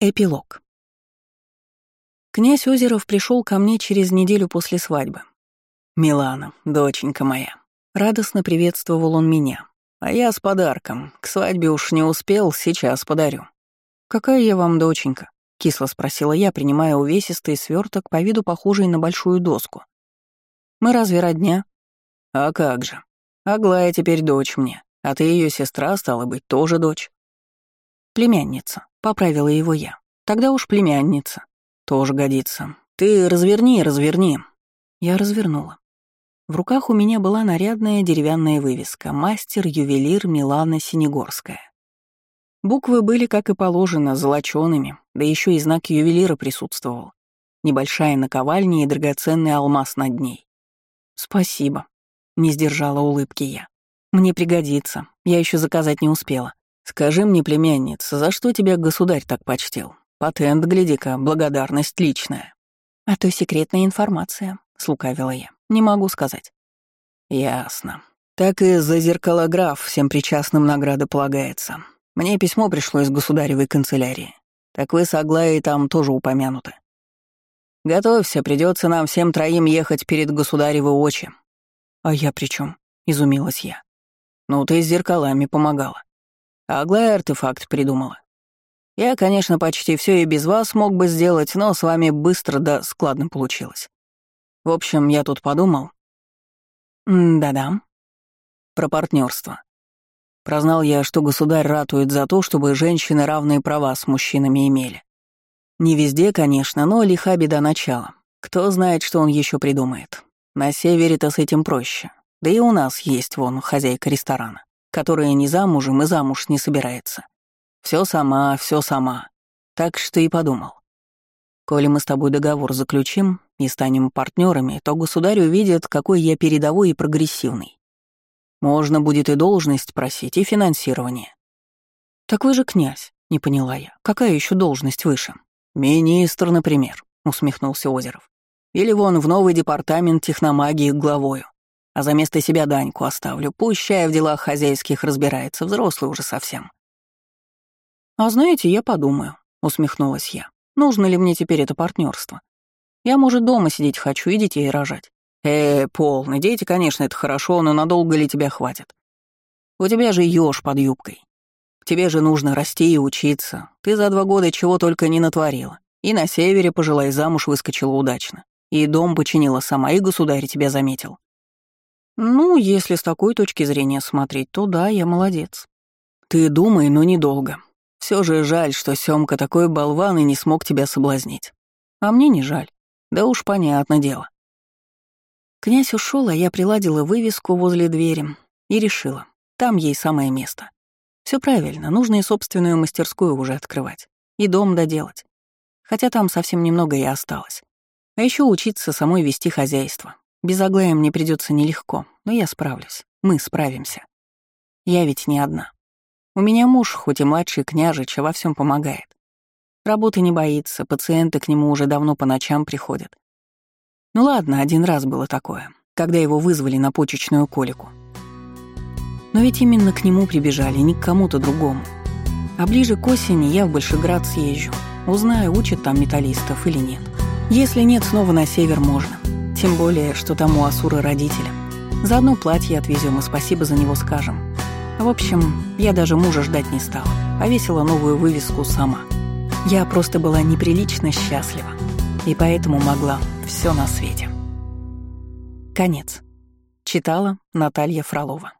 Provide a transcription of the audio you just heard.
Эпилог. Князь Озеров пришел ко мне через неделю после свадьбы. «Милана, доченька моя». Радостно приветствовал он меня. «А я с подарком. К свадьбе уж не успел, сейчас подарю». «Какая я вам доченька?» — кисло спросила я, принимая увесистый сверток по виду похожий на большую доску. «Мы разве родня?» «А как же. Аглая теперь дочь мне, а ты ее сестра, стала быть, тоже дочь». «Племянница», — поправила его я. «Тогда уж племянница. Тоже годится. Ты разверни, разверни». Я развернула. В руках у меня была нарядная деревянная вывеска «Мастер-ювелир Милана Синегорская». Буквы были, как и положено, золочёными, да еще и знак ювелира присутствовал. Небольшая наковальня и драгоценный алмаз над ней. «Спасибо», — не сдержала улыбки я. «Мне пригодится, я еще заказать не успела». «Скажи мне, племянница, за что тебя государь так почтил? Патент, гляди-ка, благодарность личная». «А то секретная информация», — слукавила я. «Не могу сказать». «Ясно. Так и за зеркалограф всем причастным награда полагается. Мне письмо пришло из государевой канцелярии. Так вы с Аглаей там тоже упомянуты. Готовься, придется нам всем троим ехать перед государевой очи». «А я при чем? изумилась я. «Ну, ты с зеркалами помогала. Аглая артефакт придумала. Я, конечно, почти все и без вас мог бы сделать, но с вами быстро да складно получилось. В общем, я тут подумал. Да-да. Про партнерство. Прознал я, что государь ратует за то, чтобы женщины равные права с мужчинами имели. Не везде, конечно, но лиха беда начала. Кто знает, что он еще придумает. На севере-то с этим проще. Да и у нас есть вон хозяйка ресторана которая не замужем и замуж не собирается. Все сама, все сама. Так что и подумал. Коли мы с тобой договор заключим и станем партнерами, то государь увидит, какой я передовой и прогрессивный. Можно будет и должность просить, и финансирование. Так вы же князь, не поняла я. Какая еще должность выше? Министр, например, усмехнулся Озеров. Или вон в новый департамент техномагии главою а за место себя Даньку оставлю. Пусть чая в делах хозяйских разбирается, взрослый уже совсем». «А знаете, я подумаю», — усмехнулась я. «Нужно ли мне теперь это партнерство? Я, может, дома сидеть хочу и детей рожать». «Э, полный, дети, конечно, это хорошо, но надолго ли тебя хватит? У тебя же ёж под юбкой. Тебе же нужно расти и учиться. Ты за два года чего только не натворила. И на севере, пожелай, замуж выскочила удачно. И дом починила сама, и государь тебя заметил. «Ну, если с такой точки зрения смотреть, то да, я молодец». «Ты думай, но недолго. Все же жаль, что Сёмка такой болван и не смог тебя соблазнить. А мне не жаль. Да уж понятно дело». Князь ушел, а я приладила вывеску возле двери и решила, там ей самое место. Все правильно, нужно и собственную мастерскую уже открывать, и дом доделать. Хотя там совсем немного и осталось. А еще учиться самой вести хозяйство, без Аглая мне придется нелегко, но я справлюсь. Мы справимся. Я ведь не одна. У меня муж, хоть и младший княжич, во всем помогает. Работы не боится, пациенты к нему уже давно по ночам приходят. Ну ладно, один раз было такое, когда его вызвали на почечную колику. Но ведь именно к нему прибежали, не к кому-то другому. А ближе к осени я в Большеград съезжу, узнаю, учат там металлистов или нет. Если нет, снова на север можно. Тем более, что тому Асура родители. Заодно платье отвезем и спасибо за него скажем. В общем, я даже мужа ждать не стала. Повесила новую вывеску сама. Я просто была неприлично счастлива. И поэтому могла все на свете. Конец. Читала Наталья Фролова.